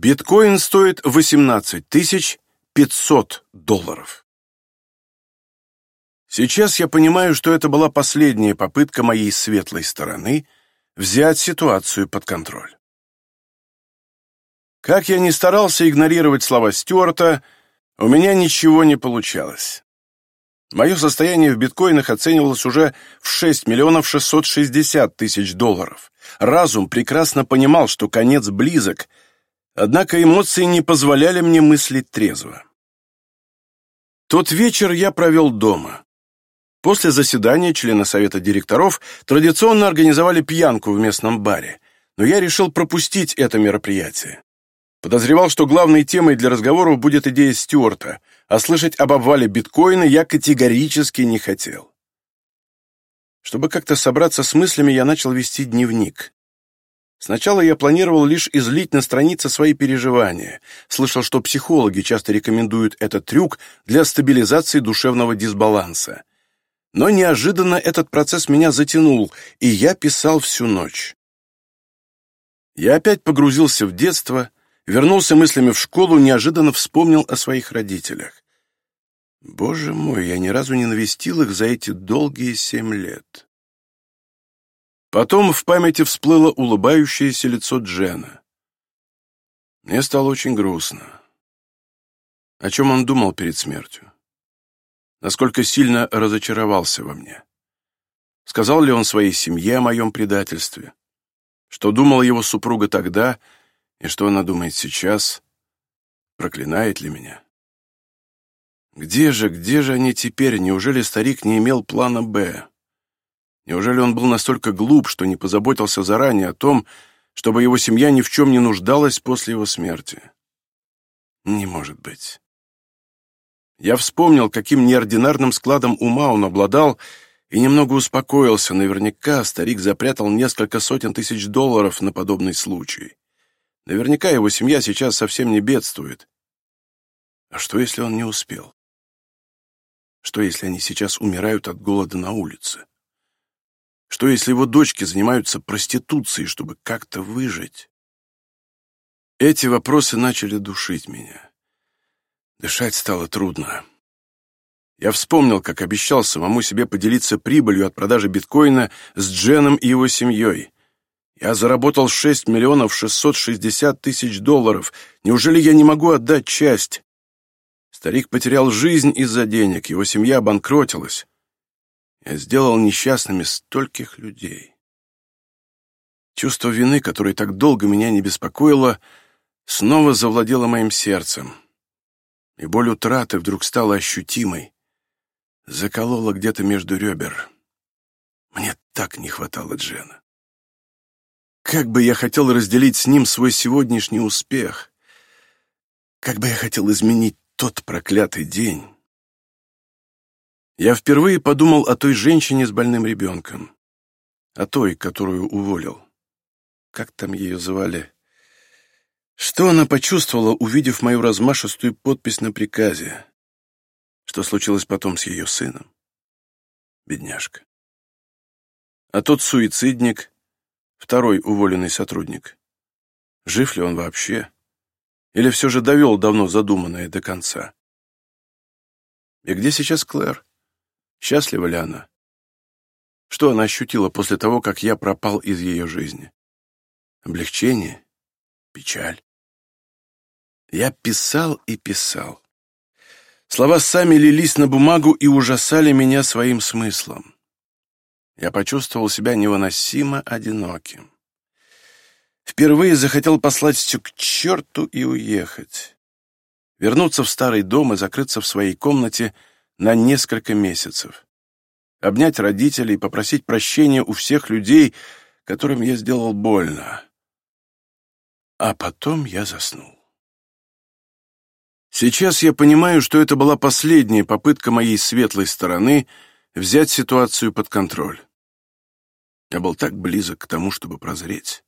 Биткоин стоит 18 тысяч 500 долларов. Сейчас я понимаю, что это была последняя попытка моей светлой стороны взять ситуацию под контроль. Как я ни старался игнорировать слова Стюарта, у меня ничего не получалось. Мое состояние в биткоинах оценивалось уже в 6 миллионов 660 тысяч долларов. Разум прекрасно понимал, что конец близок, однако эмоции не позволяли мне мыслить трезво. Тот вечер я провел дома. После заседания члены совета директоров традиционно организовали пьянку в местном баре, но я решил пропустить это мероприятие. Подозревал, что главной темой для разговоров будет идея Стюарта, а слышать об обвале биткоина я категорически не хотел. Чтобы как-то собраться с мыслями, я начал вести дневник. Сначала я планировал лишь излить на странице свои переживания. Слышал, что психологи часто рекомендуют этот трюк для стабилизации душевного дисбаланса. Но неожиданно этот процесс меня затянул, и я писал всю ночь. Я опять погрузился в детство, вернулся мыслями в школу, неожиданно вспомнил о своих родителях. Боже мой, я ни разу не навестил их за эти долгие семь лет. Потом в памяти всплыло улыбающееся лицо Джена. Мне стало очень грустно. О чем он думал перед смертью? Насколько сильно разочаровался во мне? Сказал ли он своей семье о моем предательстве? Что думала его супруга тогда — и что она думает сейчас? Проклинает ли меня? Где же, где же они теперь? Неужели старик не имел плана «Б»? Неужели он был настолько глуп, что не позаботился заранее о том, чтобы его семья ни в чем не нуждалась после его смерти? Не может быть. Я вспомнил, каким неординарным складом ума он обладал, и немного успокоился. Наверняка старик запрятал несколько сотен тысяч долларов на подобный случай. Наверняка его семья сейчас совсем не бедствует. А что, если он не успел? Что, если они сейчас умирают от голода на улице? Что, если его дочки занимаются проституцией, чтобы как-то выжить? Эти вопросы начали душить меня. Дышать стало трудно. Я вспомнил, как обещал самому себе поделиться прибылью от продажи биткоина с Дженом и его семьей. Я заработал 6 миллионов 660 тысяч долларов. Неужели я не могу отдать часть? Старик потерял жизнь из-за денег, его семья обанкротилась. Я сделал несчастными стольких людей. Чувство вины, которое так долго меня не беспокоило, снова завладело моим сердцем. И боль утраты вдруг стала ощутимой. Заколола где-то между ребер. Мне так не хватало Джена. Как бы я хотел разделить с ним свой сегодняшний успех. Как бы я хотел изменить тот проклятый день. Я впервые подумал о той женщине с больным ребенком. О той, которую уволил. Как там ее звали? Что она почувствовала, увидев мою размашистую подпись на приказе? Что случилось потом с ее сыном? Бедняжка. А тот суицидник, второй уволенный сотрудник. Жив ли он вообще? Или все же довел давно задуманное до конца? И где сейчас Клэр? Счастлива ли она? Что она ощутила после того, как я пропал из ее жизни? Облегчение? Печаль? Я писал и писал. Слова сами лились на бумагу и ужасали меня своим смыслом я почувствовал себя невыносимо одиноким. Впервые захотел послать все к черту и уехать. Вернуться в старый дом и закрыться в своей комнате на несколько месяцев. Обнять родителей, попросить прощения у всех людей, которым я сделал больно. А потом я заснул. Сейчас я понимаю, что это была последняя попытка моей светлой стороны взять ситуацию под контроль. Я был так близок к тому, чтобы прозреть.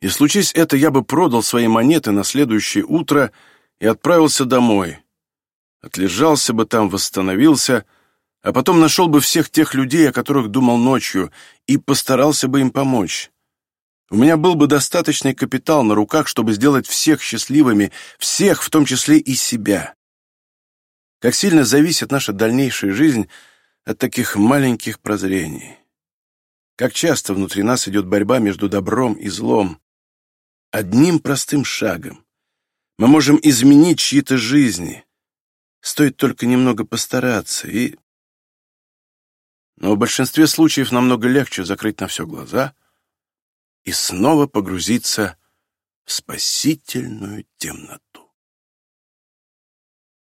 И случись это, я бы продал свои монеты на следующее утро и отправился домой. Отлежался бы там, восстановился, а потом нашел бы всех тех людей, о которых думал ночью, и постарался бы им помочь. У меня был бы достаточный капитал на руках, чтобы сделать всех счастливыми, всех, в том числе и себя. Как сильно зависит наша дальнейшая жизнь от таких маленьких прозрений. Как часто внутри нас идет борьба между добром и злом. Одним простым шагом мы можем изменить чьи-то жизни. Стоит только немного постараться и... Но в большинстве случаев намного легче закрыть на все глаза и снова погрузиться в спасительную темноту.